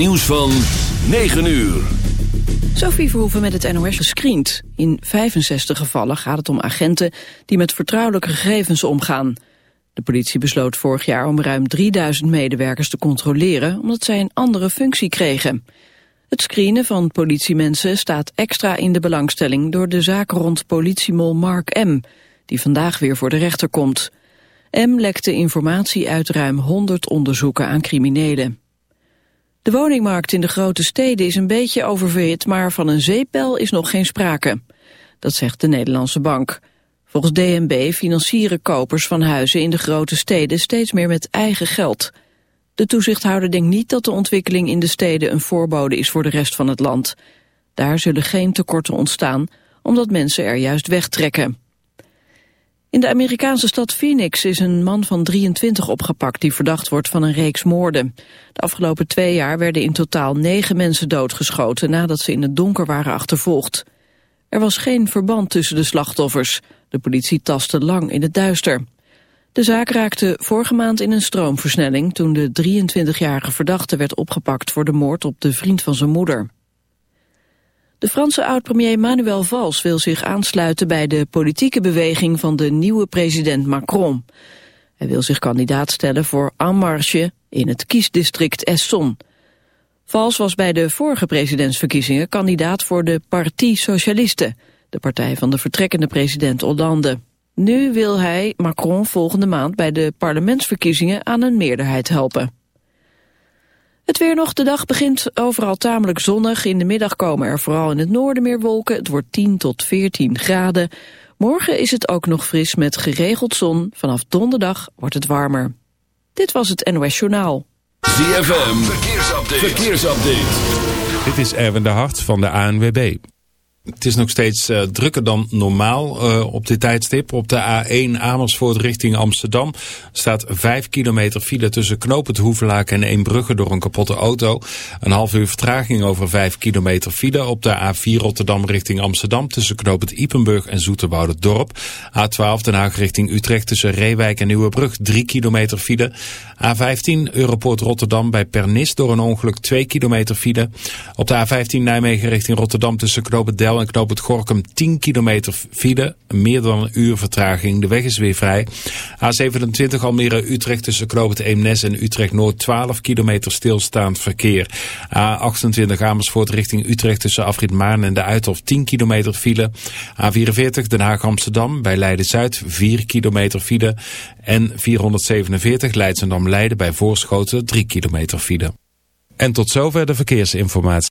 Nieuws van 9 uur. Sophie Verhoeven met het NOS gescreend. In 65 gevallen gaat het om agenten die met vertrouwelijke gegevens omgaan. De politie besloot vorig jaar om ruim 3000 medewerkers te controleren... omdat zij een andere functie kregen. Het screenen van politiemensen staat extra in de belangstelling... door de zaak rond politiemol Mark M., die vandaag weer voor de rechter komt. M lekte informatie uit ruim 100 onderzoeken aan criminelen. De woningmarkt in de grote steden is een beetje oververhit, maar van een zeepbel is nog geen sprake. Dat zegt de Nederlandse Bank. Volgens DNB financieren kopers van huizen in de grote steden steeds meer met eigen geld. De toezichthouder denkt niet dat de ontwikkeling in de steden een voorbode is voor de rest van het land. Daar zullen geen tekorten ontstaan, omdat mensen er juist wegtrekken. In de Amerikaanse stad Phoenix is een man van 23 opgepakt die verdacht wordt van een reeks moorden. De afgelopen twee jaar werden in totaal negen mensen doodgeschoten nadat ze in het donker waren achtervolgd. Er was geen verband tussen de slachtoffers. De politie tastte lang in het duister. De zaak raakte vorige maand in een stroomversnelling toen de 23-jarige verdachte werd opgepakt voor de moord op de vriend van zijn moeder. De Franse oud-premier Manuel Valls wil zich aansluiten bij de politieke beweging van de nieuwe president Macron. Hij wil zich kandidaat stellen voor En Marche in het kiesdistrict Essonne. Valls was bij de vorige presidentsverkiezingen kandidaat voor de Parti Socialiste, de partij van de vertrekkende president Hollande. Nu wil hij Macron volgende maand bij de parlementsverkiezingen aan een meerderheid helpen. Het weer nog, de dag begint overal tamelijk zonnig. In de middag komen er vooral in het noorden meer wolken. Het wordt 10 tot 14 graden. Morgen is het ook nog fris met geregeld zon. Vanaf donderdag wordt het warmer. Dit was het NOS Journaal. ZFM, verkeersupdate. verkeersupdate. Dit is Erwin de Hart van de ANWB. Het is nog steeds uh, drukker dan normaal uh, op dit tijdstip. Op de A1 Amersfoort richting Amsterdam staat 5 kilometer file tussen Knopend Hoevelaak en Eembrugge door een kapotte auto. Een half uur vertraging over 5 kilometer file op de A4 Rotterdam richting Amsterdam tussen Knopend Ipenburg en Dorp. A12 Den Haag richting Utrecht tussen Reewijk en Nieuwebrug 3 kilometer file. A15 Europoort Rotterdam bij Pernis door een ongeluk 2 kilometer file. Op de A15 Nijmegen richting Rotterdam tussen Knopend En Knoop het Gorkum 10 kilometer file. Meer dan een uur vertraging. De weg is weer vrij. A27 Almere Utrecht tussen Knoop het Eemnes en Utrecht Noord 12 kilometer stilstaand verkeer. A28 Amersfoort richting Utrecht tussen Afrit Maarn en de Uithof 10 kilometer file. A44 Den Haag Amsterdam bij Leiden Zuid 4 kilometer file. En 447 Leidsendam Leiden bij Voorschoten 3 kilometer file. En tot zover de verkeersinformatie.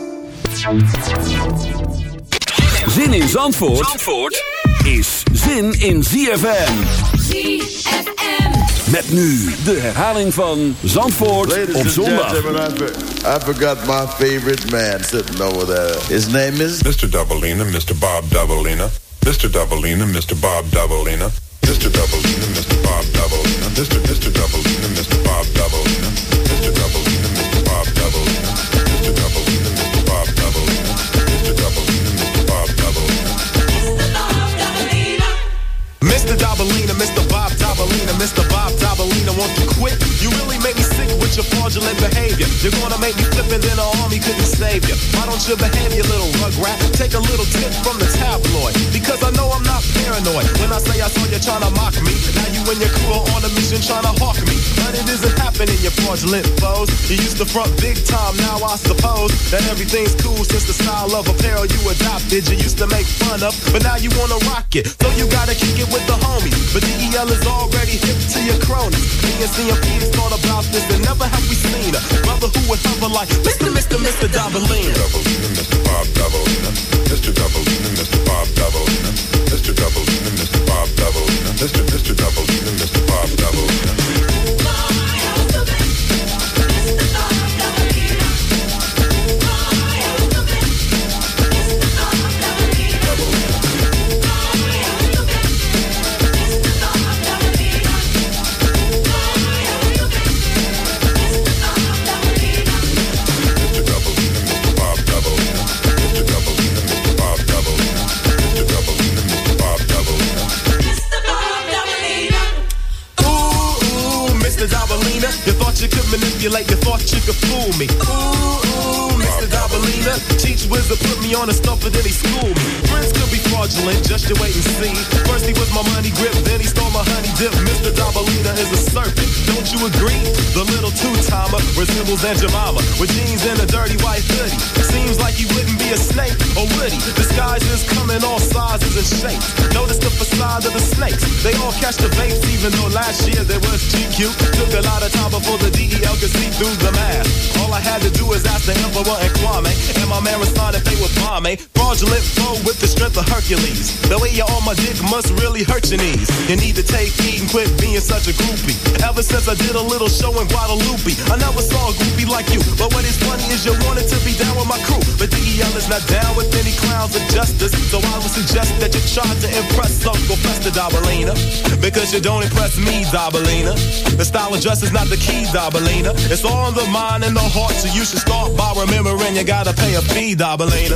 Zin in Zandvoort, Zandvoort is zin in ZFM. ZFM. Met nu de herhaling van Zandvoort Ladies op zondag. I, for- I forgot my favorite man sitting over there. His name is... Mr. Doubleina, Mr. Bob Doubleina. Mr. Doubleina, Mr. Bob Doubleina. Mr. Doubleina, Mr. Bob Doubleina. Mr. Mr. Doubleina, Mr. Bob. Doubleina, Dabalina, Mr. Bob Dabalina, Mr. Bob Dabalina, won't you quit? You really your fraudulent behavior. You're gonna make me flip and then the army couldn't save you. Why don't you behave, you little rugrat? Take a little tip from the tabloid. Because I know I'm not paranoid. When I say I saw you trying to mock me, now you and your crew are on a mission trying to hawk me. But it isn't happening, you fraudulent foes. You used to front big time, now I suppose that everything's cool since the style of apparel you adopted. You used to make fun of, but now you wanna rock it. So you gotta kick it with the homies. But DEL is already hip to your cronies. Me and CMP thought about this and never have we seen a brother who would hover like Mr. Mr. Mr. Dabalina. Mr. Bob Dabalina. Mr. Dabalina, Mr. Bob Dabalina. Mr. Dabalina, Mr. Bob Dabalina. Mr. Mr. Dabalina, Mr. Bob Dabalina. on the stuff at any school fraudulent, just you wait and see. First he was my money grip, then he stole my honey dip. Mr. Dabalina is a serpent, don't you agree? The little two-timer resembles Aunt Jemima with jeans and a dirty white hoodie. Seems like he wouldn't be a snake, or would he? Disguises come in all sizes and shapes. Notice the facade of the snakes. They all catch the vapes, even though last year there was GQ. Took a lot of time before the DEL could see through the mask. All I had to do was ask the Emperor and Kwame, and my man responded they were bomb me. Fraudulent flow with the strength of Hercules. The way you're on my dick must really hurt your knees. You need to take heed and quit being such a groupie. Ever since I did a little show in Guadalupe, I never saw a groupie like you. But what is funny is you wanted to be down with my crew. But DEL is not down with any clowns of justice. So I would suggest that you try to impress Uncle Fester Dabalina. Because you don't impress me, Dabalina. The style of dress is not the key, Dabalina. It's all in the mind and the heart, so you should start by remembering you gotta pay a fee, Dabalina.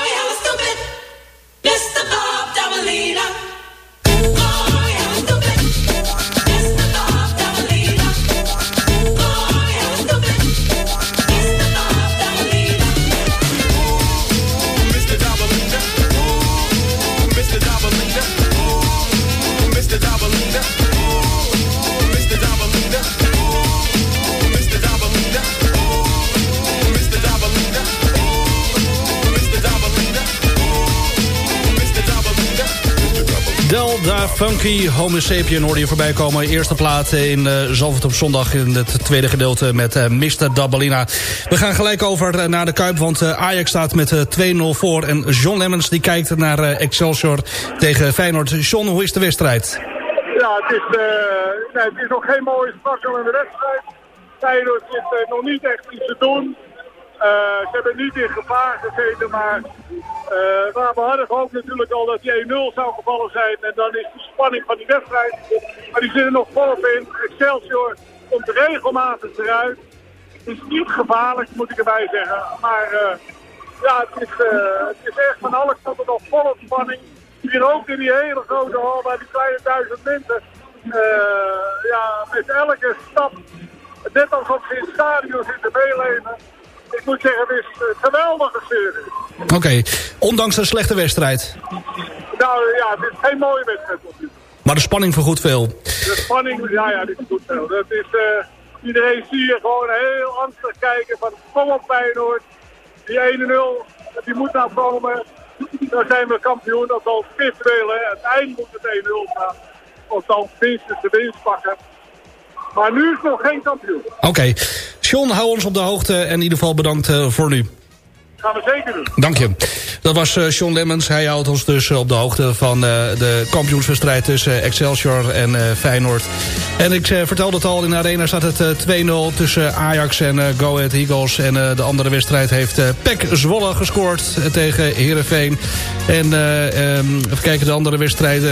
Funky Homo Sapien hoorde je voorbij komen. Eerste plaat in uh, op zondag in het tweede gedeelte met uh, Mr. Dabalina. We gaan gelijk over uh, naar de Kuip, want Ajax staat met 2-0 voor. En John Lemmens die kijkt naar Excelsior tegen Feyenoord. John, hoe is de wedstrijd? Ja, het is, nee, het is nog geen mooie sprankelende wedstrijd. Feyenoord zit nog niet echt iets te doen. Ze hebben niet in gevaar gezeten, maar maar we hadden gehoopt natuurlijk al dat die 1-0 zou gevallen zijn. En dan is de spanning van die wedstrijd. Maar die zit er nog volop in. Excelsior komt regelmatig eruit. Het is niet gevaarlijk, moet ik erbij zeggen. Maar uh, ja, het is, het is echt van alle kanten nog volop spanning. Hier ook in die hele grote hal bij die kleine duizend mensen. ja, met elke stap, net alsof ze in het stadion zitten meeleven ik moet zeggen, het is een geweldige serie. Oké, okay. ondanks een slechte wedstrijd. Nou ja, het is geen mooie wedstrijd. Maar de spanning vergoedt veel. De spanning, ja, ja, dit is goed veel. Dat is, uh, iedereen zie je gewoon heel angstig kijken van kom op Feyenoord. Die 1-0, die moet nou komen. Dan zijn we kampioen, dat zal virtueel, hè. Uiteindelijk moet het 1-0 gaan. Of dan minstens de winst pakken. Maar nu is nog geen kampioen. Oké. Okay. John, hou ons op de hoogte en in ieder geval bedankt uh, voor nu. Gaan we zeker doen. Dank je. Dat was uh, John Lemmens. Hij houdt ons dus op de hoogte van de kampioenswedstrijd tussen Excelsior en Feyenoord. En ik vertelde het al, in de arena staat het 2-0 tussen Ajax en Go Ahead Eagles. En de andere wedstrijd heeft PEC Zwolle gescoord tegen Heerenveen. En um, even kijken, de andere wedstrijden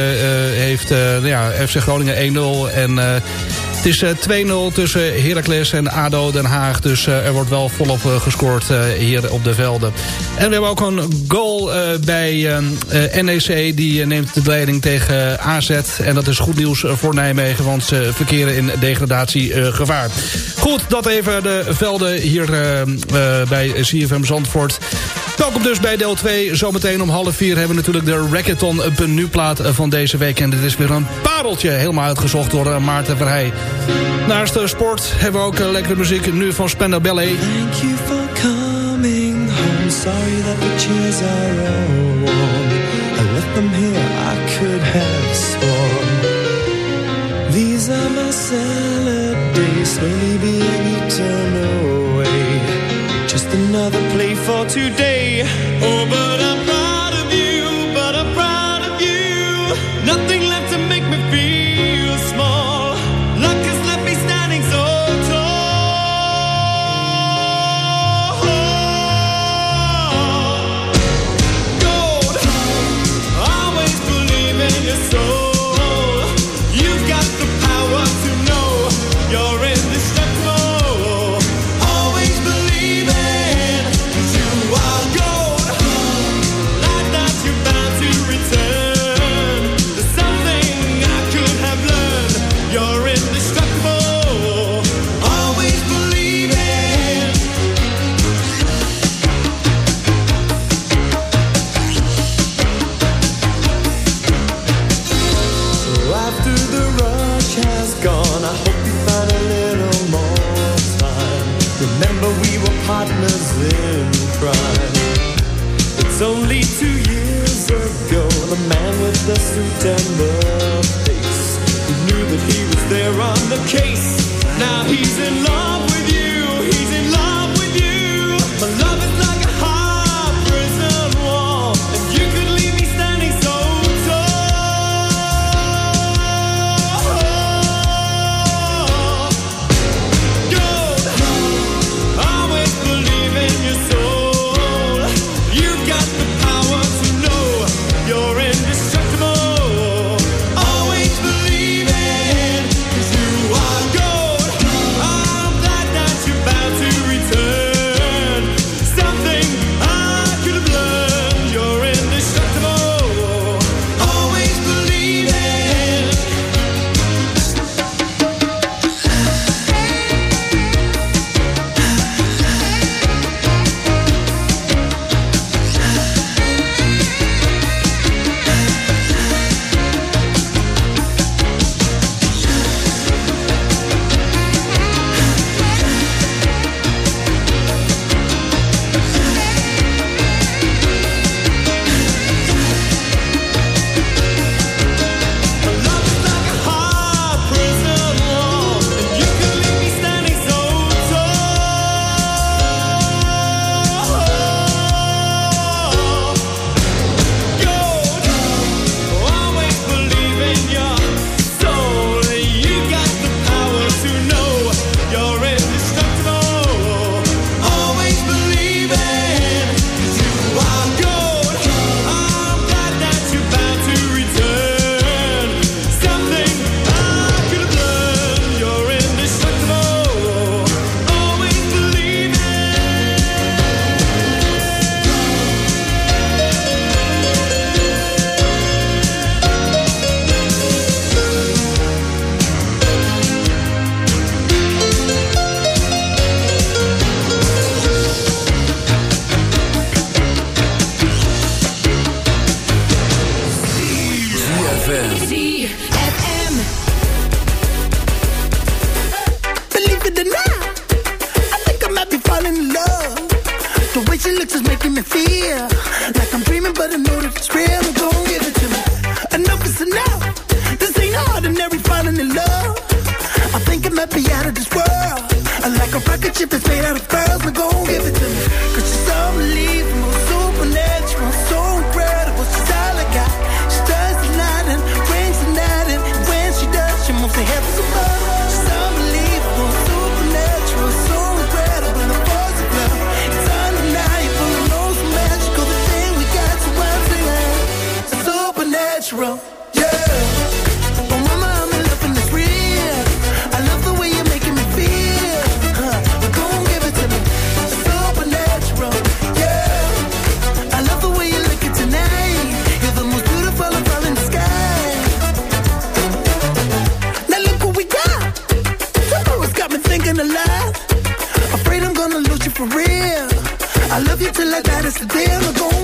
heeft ja, FC Groningen 1-0 en... Het is eh, 2-0 tussen Heracles en ADO Den Haag. Dus eh, er wordt wel volop eh, gescoord hier op de velden. En we hebben ook een goal bij NEC. Die neemt de leiding tegen AZ. En dat is goed nieuws voor Nijmegen. Want ze verkeren in degradatiegevaar. Goed, dat even de velden hier bij CFM Zandvoort. Welkom dus bij deel 2. Zometeen om half vier hebben we natuurlijk de Rackathon eh, nu plaat eh, van deze week. En dit is weer een pareltje, helemaal uitgezocht door eh, Maarten Verhey. Naast de sport hebben we ook lekkere muziek nu van Spender Ballet. for today. Oh, but I'm like that is the day I'm going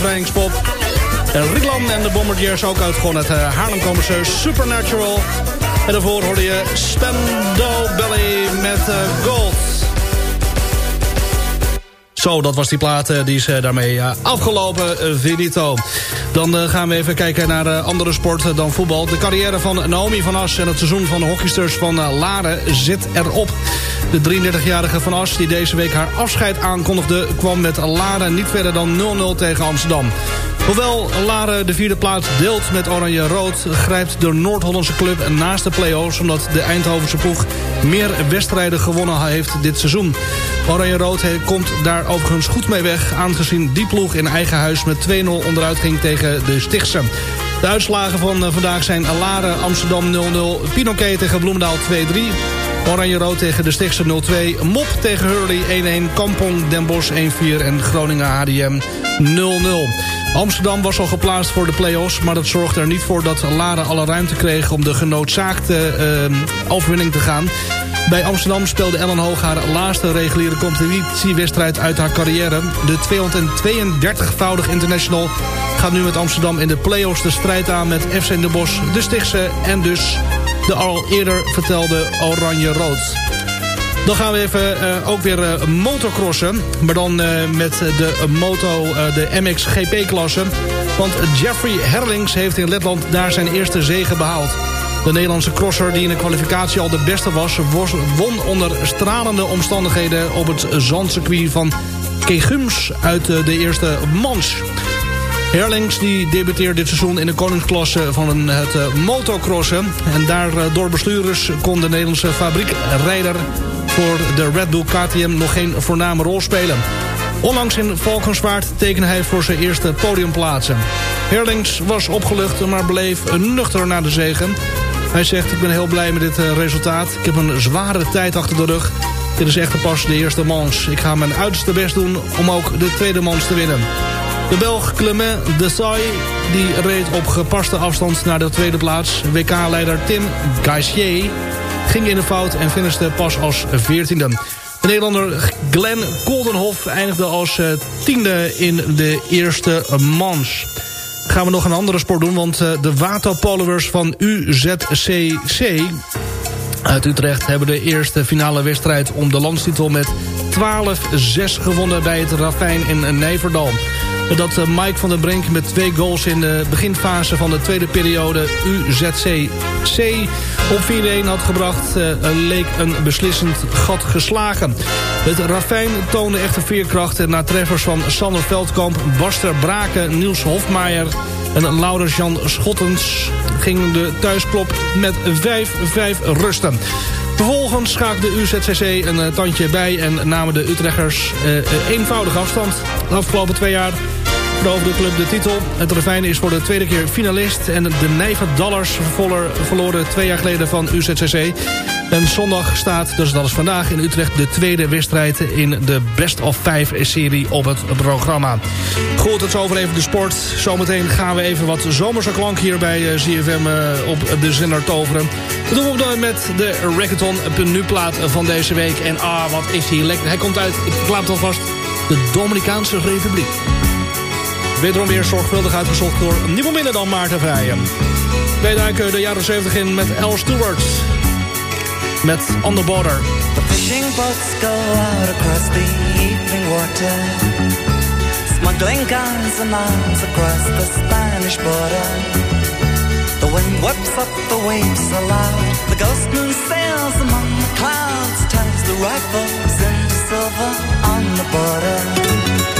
Bevrijdingspop. En Rickland en de Bombardiers ook uit gewoon uit uh, Haarlem komen ze Supernatural. En daarvoor hoorde je Spendo Belly met eh, Gold. Zo, dat was die plaat. eh, die is eh, daarmee eh, afgelopen. eh, Finito. Dan eh, gaan we even kijken naar eh, andere sporten dan voetbal. De carrière van Naomi van As en het seizoen van de hockeysters van eh, Laren zit erop. De 33-jarige van As, die deze week haar afscheid aankondigde... kwam met Laren niet verder dan 0-0 tegen Amsterdam. Hoewel Laren de vierde plaats deelt met Oranje-Rood... grijpt de Noord-Hollandse club naast de play-offs... omdat de Eindhovense ploeg meer wedstrijden gewonnen heeft dit seizoen. Oranje-Rood komt daar overigens goed mee weg... aangezien die ploeg in eigen huis met 2-0 onderuit ging tegen de Stichtse. De uitslagen van eh, vandaag zijn Laren Amsterdam 0-0... Pinoquet tegen Bloemendaal 2-3... Oranje-Rood tegen de Stichtse 0-2. Mop tegen Hurley 1-1. Kampong Den Bosch 1-4. En Groningen HDM 0-0. Amsterdam was al geplaatst voor de play-offs... maar dat zorgde er niet voor dat Laren alle ruimte kreeg... om de genoodzaakte eh, overwinning te gaan. Bij Amsterdam speelde Ellen Hoog haar laatste reguliere competitiewedstrijd uit haar carrière. De 232-voudig international gaat nu met Amsterdam in de play-offs de strijd aan... met FC Den Bosch, de Stichtse en dus de al eerder vertelde Oranje-Rood. Dan gaan we even eh, ook weer eh, motocrossen. Maar dan eh, met de moto, de MXGP-klasse. Want Jeffrey Herlings heeft in Letland daar zijn eerste zege behaald. De Nederlandse crosser die in de kwalificatie al de beste was... won onder stralende omstandigheden op het zandcircuit van Kegums uit de eerste Mans. Herlings die debuteert dit seizoen in de koningsklasse van het eh, motocrossen. En daardoor bestuurders kon de Nederlandse fabriekrijder voor de Red Bull KTM nog geen voorname rol spelen. Onlangs in Valkenswaard tekende hij voor zijn eerste podiumplaatsen. Herlings was opgelucht, maar bleef nuchter na de zegen. Hij zegt, ik ben heel blij met dit eh, resultaat. Ik heb een zware tijd achter de rug. Dit is echter pas de eerste mans. Ik ga mijn uiterste best doen om ook de tweede mans te winnen. De Belg Clement Desai die reed op gepaste afstand naar de tweede plaats. WK-leider Tim Gaissier ging in de fout en finishte pas als veertiende. De Nederlander Glenn Koldenhoff eindigde als eh, tiende in de eerste mans. Gaan we nog een andere sport doen, want eh, de waterpolowers van UZCC uit Utrecht hebben de eerste finale wedstrijd om de landstitel met 12-6 gewonnen bij het Ravijn in Nijverdal. Dat eh, Mike van der Brink met twee goals in de beginfase van de tweede periode UZCC op 4-1 had gebracht, uh, leek een beslissend gat geslagen. Het Ravijn toonde echte veerkracht na treffers van Sander Veldkamp, Baster Braken, Niels Hofmaier en Laurens Jan Schottens ging de thuisklop met 5-5 rusten. Vervolgens de UZCC een uh, tandje bij en namen de Utrechters uh, eenvoudig afstand. De afgelopen twee jaar veroverde de club de titel. Het Ravijn is voor de tweede keer finalist en de Nijver Dollars verloren twee jaar geleden van UZCC. En zondag staat, dus dat is vandaag in Utrecht... de tweede wedstrijd in de Best of Five serie op het programma. Goed, het is over even de sport. Zometeen gaan we even wat zomerse klank hier bij ZFM eh, op de zender toveren. Dat doen we met de Reggaeton plaat van deze week. En ah, wat is hij lekker. Hij komt uit, ik verklaap het alvast, de Dominicaanse Republiek. Wederom weer zorgvuldig uitgezocht door niemand minder dan Maarten Vrijen. Wij duiken de jaren 70 in met Al Stewart. Met On The Border. The fishing boats go out across the evening water. Smuggling guns and arms across the Spanish border. The wind whips up the waves aloud The ghost moon sails among the clouds Turns the rifles into silver on the border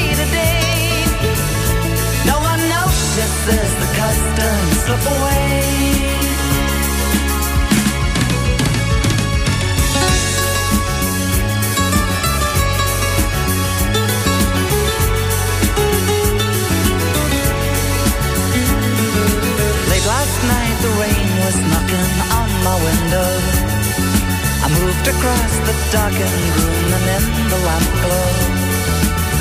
customs slip away. Late last night the rain was knocking on my window. I moved across the darkened room and in the lamp glow.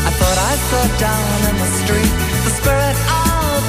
I thought I saw down in the street the spirit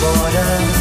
border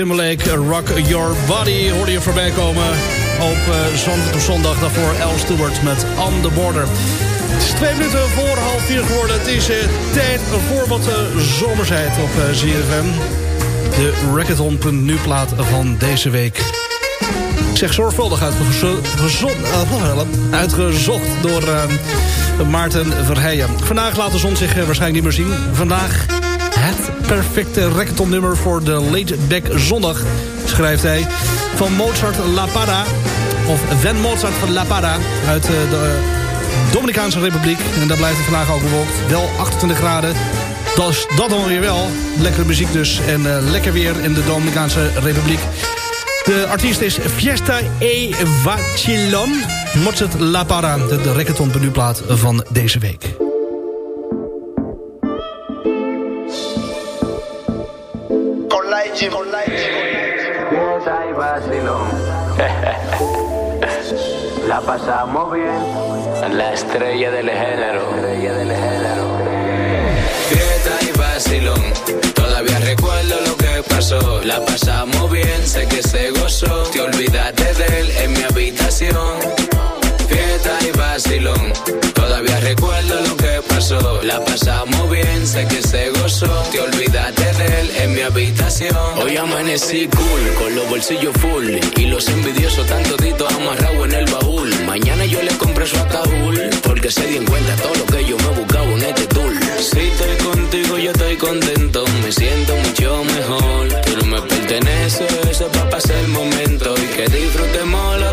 Timberlake, Rock Your Body, hoorde je voorbij komen op uh, zondag op zondag. Daarvoor El Stewart met On The Border. Het is twee minuten voor half vier geworden. Het is uh, tijd voor wat zomersheid op ZFM. De Rackathon.nu plaat van deze week. Ik zeg zorgvuldig uitgezocht door Maarten Verheijen. Vandaag laat de zon zich waarschijnlijk niet meer zien. Vandaag het perfecte rackathon-nummer voor de Late Back Zondag, schrijft hij. Van Mozart La Parra, of Van Mozart van La Parra, uit de Dominicaanse Republiek. En daar blijft het vandaag ook bewolkt. Wel 28 graden. Dat is dat dan weer wel. Lekkere muziek dus. En uh, lekker weer in de Dominicaanse Republiek. De artiest is Fiesta e Vacilon. Mozart La Parra, de, de reggaeton van deze week. Con Lighty, con Lighty, Fiesta y vacilón. La pasamos bien. La estrella del género. Fiesta y vacilón. Todavía recuerdo lo que pasó. La pasamos bien, sé que se gozó. Te olvidaste de él en mi habitación. Fiesta y vacilón. Todavía recuerdo lo que pasó. La pasamos bien, sé que se gozó. Te olvidaste de él en mi habitación. Hoy amanecí cool, con los bolsillos full. Y los envidiosos tan toditos amarrados en el baúl. Mañana yo le compré su ataúd. Porque se dio en cuenta todo lo que yo me buscaba en este tour. Si estoy contigo, yo estoy contento. Me siento mucho mejor. Tú no me perteneces, eso es para pasar el momento. Y que disfrutemos los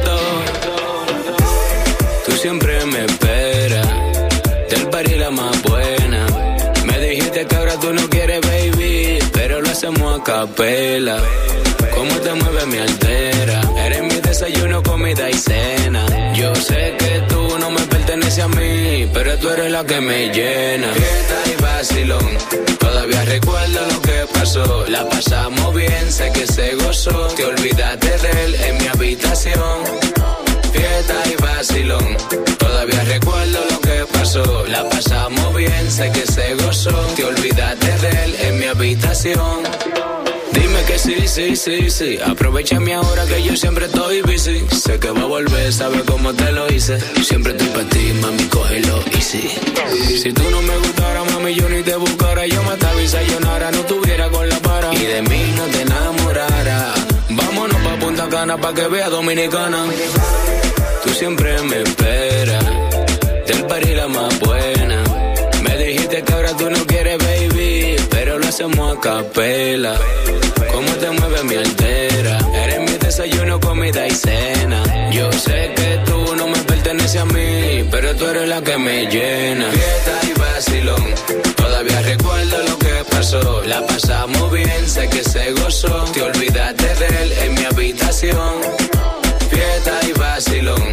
tú no quieres, baby. Pero lo hacemos a capela. Cómo te mueves me altera. Eres mi desayuno, comida y cena. Yo sé que tú no me perteneces a mí, pero tú eres la que me llena. Fiesta y vacilón, todavía recuerdo lo que pasó. La pasamos bien, sé que se gozó. Te olvidaste de él en mi habitación. Fiesta y vacilón. Todavía recuerdo lo que pasó. La pasamos bien, sé que se gozó. Te olvidaste de él en mi habitación. Dime que sí, sí, sí, sí. Aprovechame ahora que yo siempre estoy busy. Sé que va a volver, sabe cómo te lo hice. Siempre estoy para ti, mami, cógelo easy. Si tú no me gustara, mami, yo ni te buscara. Yo me atavisa, yo nada, no tuviera con la para. Y de mí no te enamorara. Vámonos pa' Punta Cana pa' que vea Dominicana. Tú siempre me esperas. Del party la más buena. Me dijiste que ahora tú no quieres, baby. Pero lo hacemos a capela. Cómo te mueves me altera. Eres mi desayuno, comida y cena. Yo sé que tú no me perteneces a mí. Pero tú eres la que me llena. Fiesta y vacilón. Todavía recuerdo lo que pasó. La pasamos bien, sé que se gozó. Te olvidaste de él en mi habitación. Fiesta y vacilón.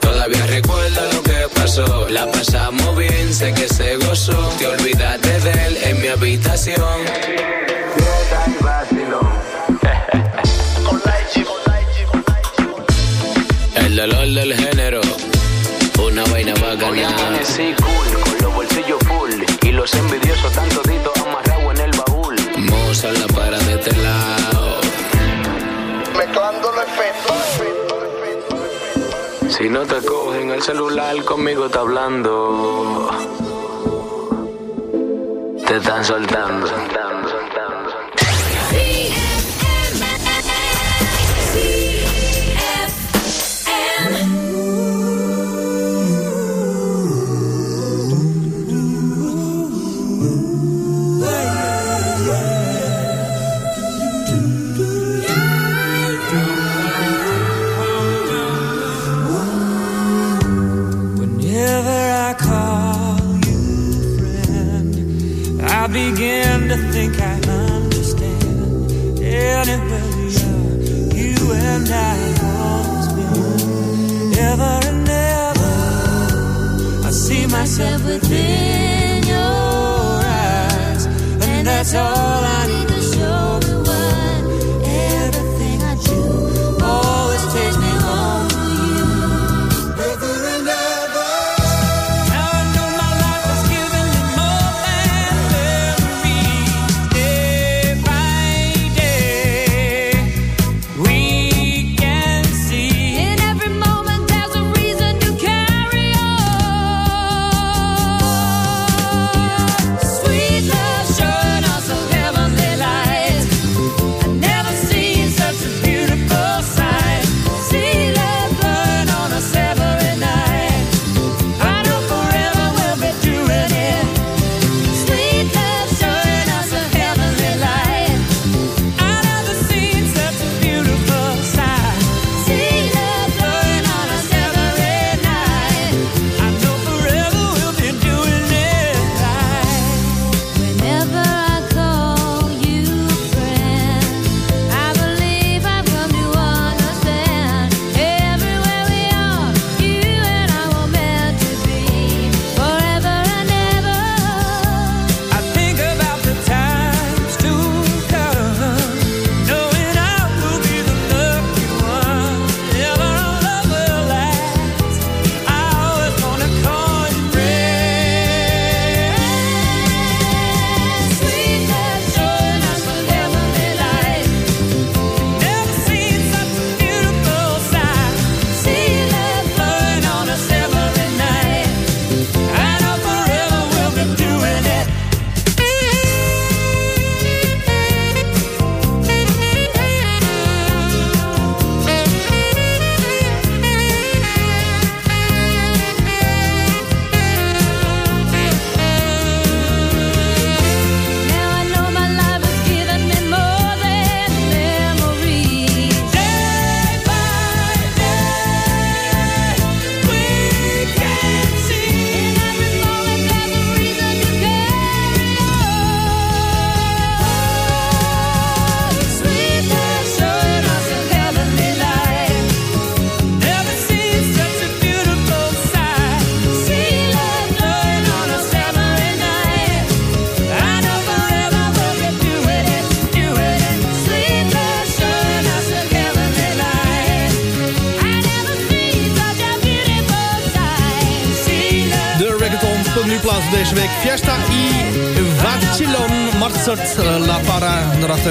Todavía recuerdo lo que pasó. La pasamos bien, sé que se gozó. Te olvidaste de él en mi habitación. Fiesta y vacilón. El dolor del género. Una vaina bacana. Sí, cool, con los bolsillos full. Y los envidiosos tan toditos amarrados en el baúl. Moza la para de este lado. Mezclando los efectos. Si no te cogen el celular, conmigo está hablando. Te están soltando.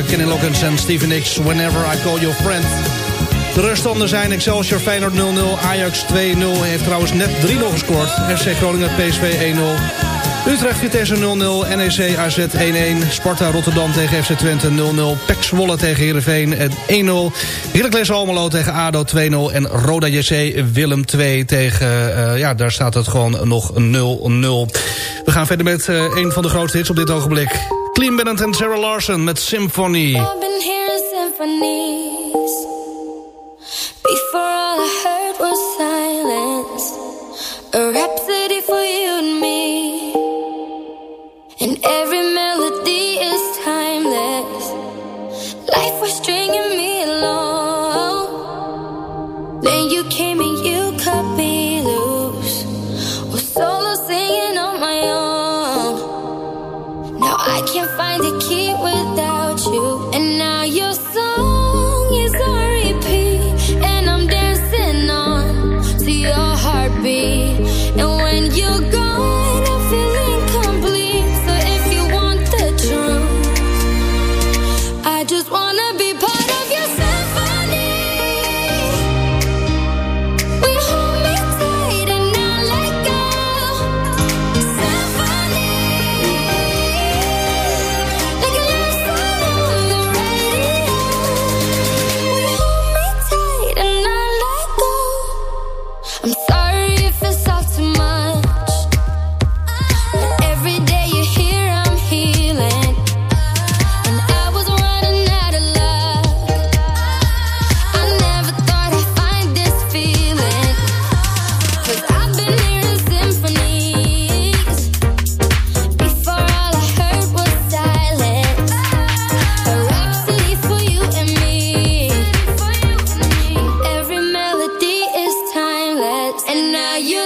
Kenny Loggins en Steven Nicks, Whenever I Call Your Friend. De ruststanden zijn Excelsior Feyenoord 0-0, Ajax 2-0. Heeft trouwens net 3-0 gescoord. FC Groningen PSV 1-0. Utrecht Vitesse 0-0, NEC AZ 1-1, Sparta Rotterdam tegen FC Twente 0-0, PEC Zwolle tegen Heerenveen 1-0, Heracles Almelo tegen ADO 2-0 en Roda JC Willem 2 tegen, uh, ja daar staat het gewoon nog 0-0. We gaan verder met uh, een van de grootste hits op dit ogenblik. Clean Bennett en Sarah Larson met Symphony. I've been hearing symphonies. Before all I heard was silence. A rhapsody for you and me. And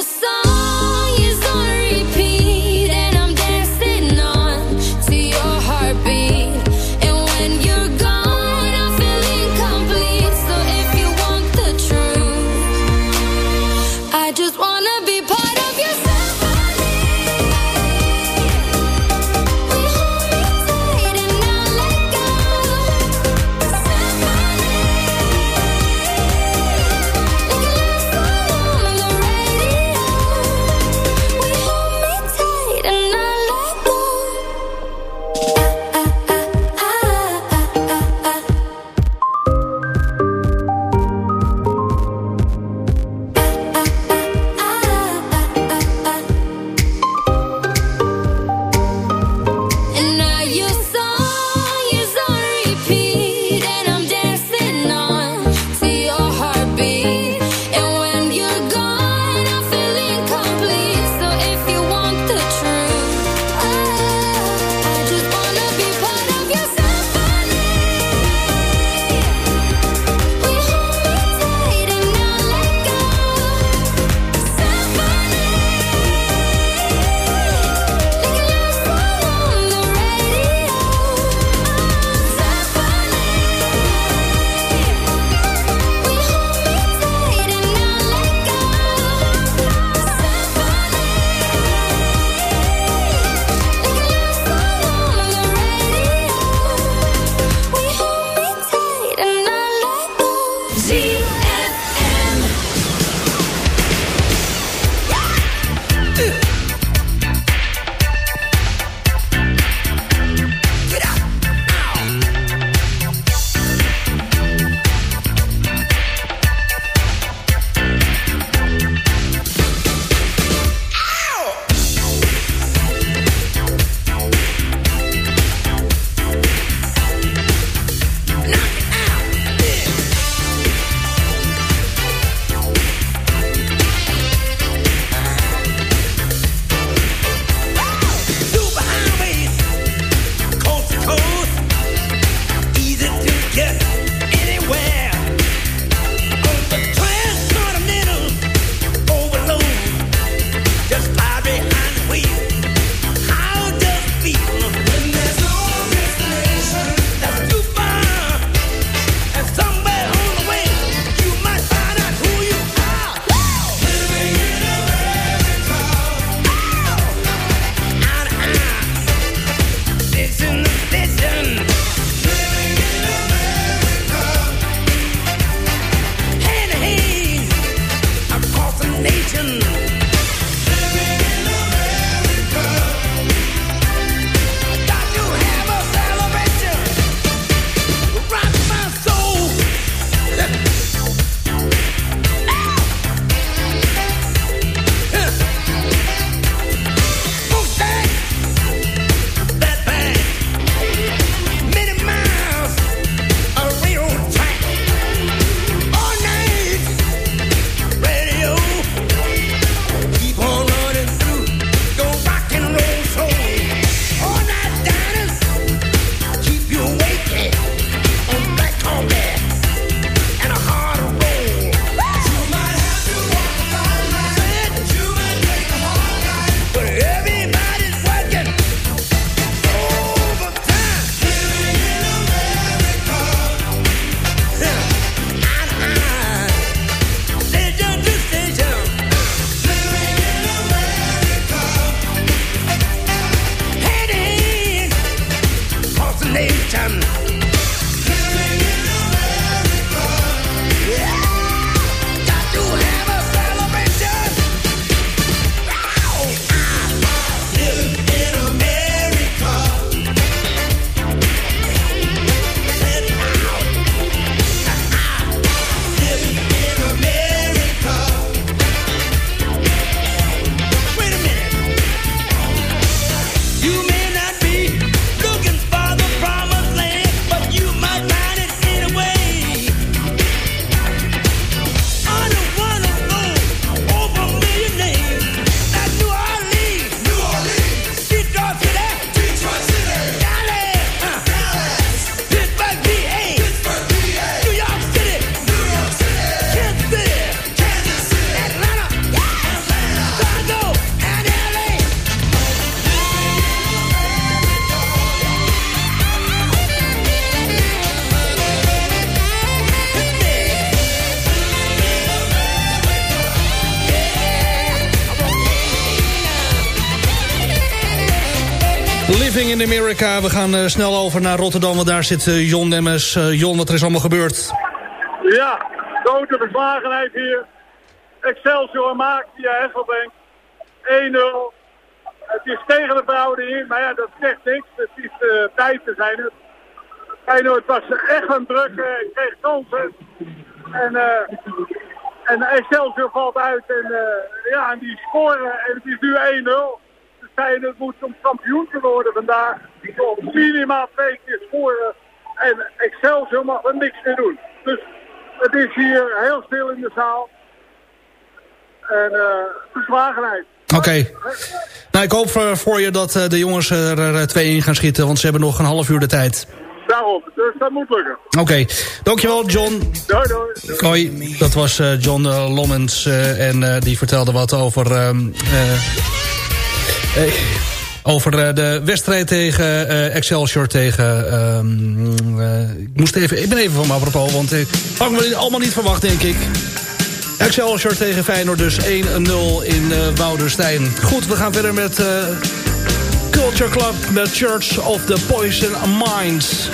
song We gaan eh, snel over naar Rotterdam, want daar zit uh, Jon Nemmers. Uh, Jon, wat er is allemaal gebeurd? Ja, grote verslagenheid hier. Excelsior maakt via Hesselbank 1-0. Het is tegen de verhouding maar ja, dat zegt niks. Het is tijd te zijn het. Feyenoord was echt aan druk, uh, kreeg kansen. En, Excelsior valt uit en, ja, en die scoren. En het is nu 1-0. Feyenoord moet om kampioen te worden vandaag. Op minimaal twee keer scoren. En Excelsior mag er niks meer doen. Dus het is hier heel stil in de zaal. En verslagenheid. Oké. Okay. Nou, ik hoop voor, voor je dat de jongens er twee in gaan schieten, want ze hebben nog een half uur de tijd. Daarop, dus dat moet lukken. Oké, okay. dankjewel John. Doei, doei. Hoi, dat was uh, John uh, Lommens uh, en uh, die vertelde wat over... Um, over de wedstrijd tegen Excelsior tegen... Um, ik, moest even, ik ben even van apropos, want ik had me allemaal niet verwacht, denk ik. Excelsior tegen Feyenoord, dus 1-0 in Woudenstein. Goed, we gaan verder met... Culture Club, the Church of the Poison Minds.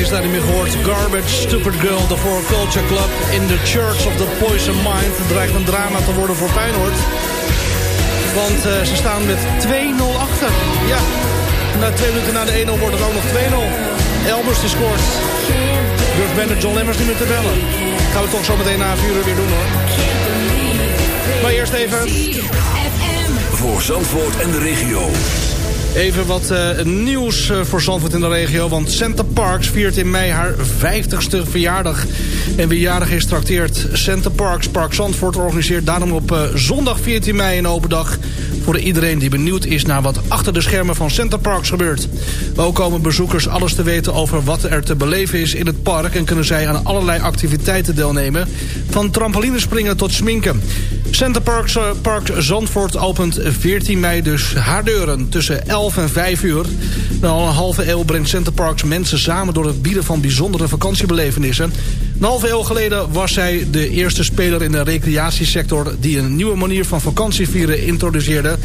Is daar niet meer gehoord. Garbage, Stupid Girl, de For Culture Club... in the Church of the Poison Mind. Het dreigt een drama te worden voor Feyenoord. Want uh, ze staan met 2-0 achter. Ja, na twee minuten na de 1-0 wordt het ook nog 2-0. Elbers die scoort. Durft Bender John Lemmers niet meer te bellen. Gaan we toch zo meteen na 4 uur weer doen hoor. Maar eerst even... Voor Zandvoort en de regio. Even wat uh, nieuws uh, voor Zandvoort in de regio. Want Center Parks viert in mei haar 50ste verjaardag. En wie jarig is trakteert Center Parks. Park Zandvoort organiseert daarom op uh, zondag 14 mei een open dag... voor iedereen die benieuwd is naar wat achter de schermen van Center Parks gebeurt. Ook komen bezoekers alles te weten over wat er te beleven is in het park... en kunnen zij aan allerlei activiteiten deelnemen. Van trampolinespringen tot sminken. Center Parks, Park Zandvoort opent 14 mei dus haar deuren tussen 11 en 5 uur. Na al een halve eeuw brengt Center Parks mensen samen... door het bieden van bijzondere vakantiebelevenissen. Een halve eeuw geleden was zij de eerste speler in de recreatiesector... die een nieuwe manier van vakantievieren introduceerde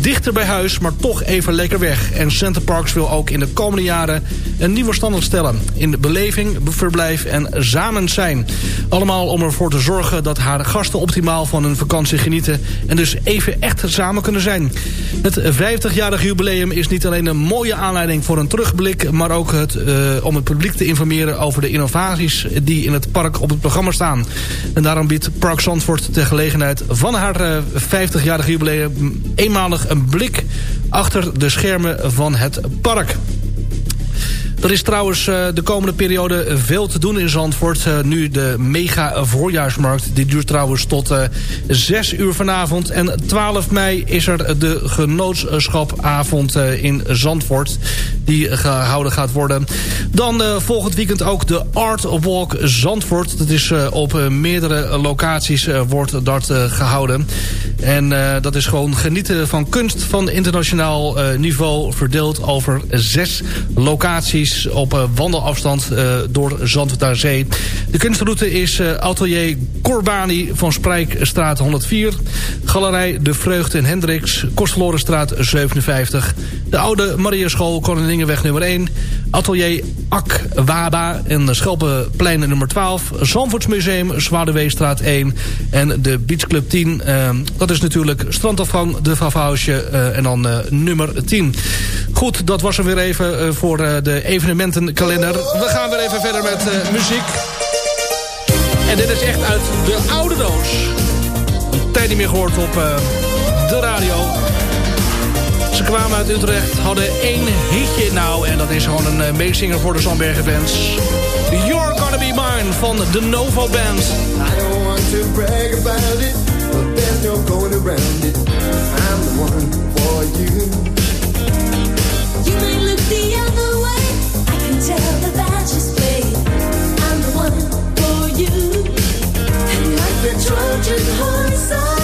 dichter bij huis, maar toch even lekker weg. En Center Parks wil ook in de komende jaren een nieuwe standaard stellen. In beleving, verblijf en samen zijn. Allemaal om ervoor te zorgen dat haar gasten optimaal van hun vakantie genieten... en dus even echt samen kunnen zijn. Het 50-jarig jubileum is niet alleen een mooie aanleiding voor een terugblik... maar ook het, uh, om het publiek te informeren over de innovaties... die in het park op het programma staan. En daarom biedt Park Zandvoort de gelegenheid van haar uh, 50-jarig jubileum... eenmalig een blik achter de schermen van het park. Er is trouwens uh, de komende periode veel te doen in Zandvoort. Uh, nu de mega voorjaarsmarkt. Die duurt trouwens tot uh, 6 uur vanavond. En 12 mei is er de genootschapavond in Zandvoort. Die gehouden gaat worden. Dan volgend weekend ook de Art Walk Zandvoort. Dat is op meerdere locaties wordt dat gehouden. En dat is gewoon genieten van kunst van internationaal niveau. Verdeeld over zes locaties op uh, wandelafstand uh, door Zandvoort naar Zee. De kunstroute is uh, Atelier Corbani van Sprijkstraat 104. Galerij De Vreugde in Hendricks, Kostverlorenstraat 57. De Oude Mariaschool, Koningingenweg nummer 1. Atelier Ak Waba en Schelpenplein nummer 12. Zandvoortsmuseum, Zwaardeweestraat 1. En de Beach Club 10, dat is natuurlijk strandafgang, de Vavhausje en dan nummer 10. Goed, dat was er weer even voor de evenementenkalender. We gaan weer even verder met uh, muziek. En dit is echt uit de oude doos. Tijd niet meer gehoord op uh, de radio. Ze kwamen uit Utrecht, hadden één hitje nou. En dat is gewoon een uh, meezinger voor de Zandbergen Bands. You're Gonna Be Mine van de Novo Band. I don't want to about it, but going around it. I'm the one for. You Trojan horse,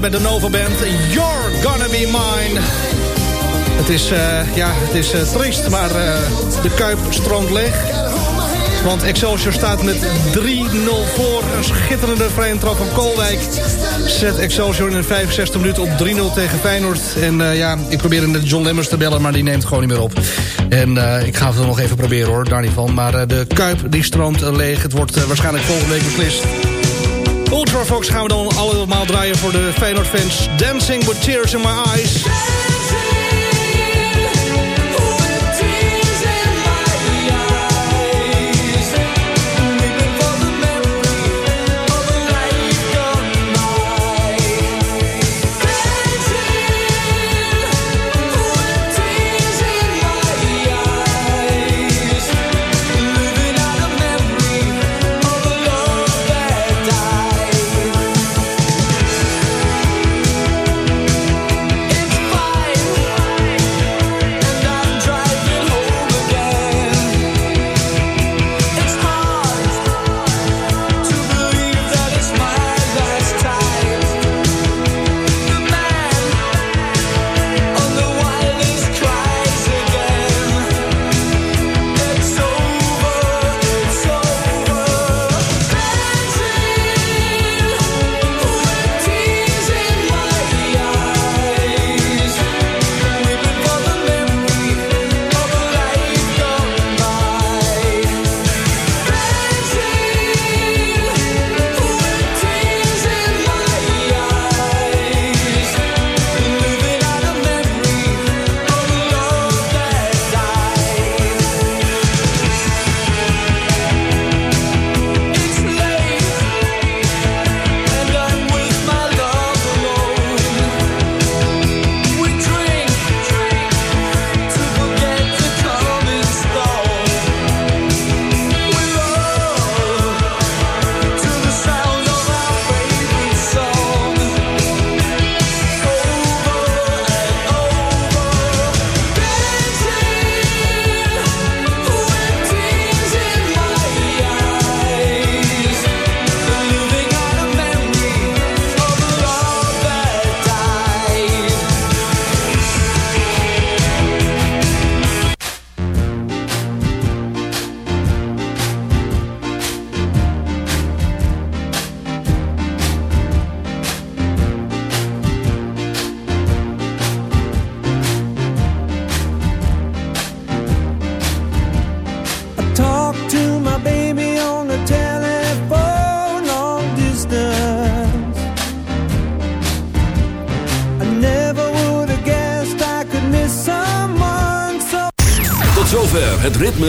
bij de Nova Band. You're gonna be mine. Het is, eh, ja, het is eh, triest, maar eh, de Kuip stroomt leeg. Want Excelsior staat met 3-0 voor. Een schitterende vrije trap van Koolwijk. Zet Excelsior in de 65 minuten op 3-0 tegen Feyenoord. En ja, ik probeer in de John Lemmers te bellen, maar die neemt gewoon niet meer op. En ik ga het nog even proberen hoor, daar niet van. Maar de Kuip die stroomt leeg. Het wordt waarschijnlijk volgende week beslist. Ultrafox gaan we dan allemaal draaien voor de Feyenoord fans. Dancing with Tears in My Eyes.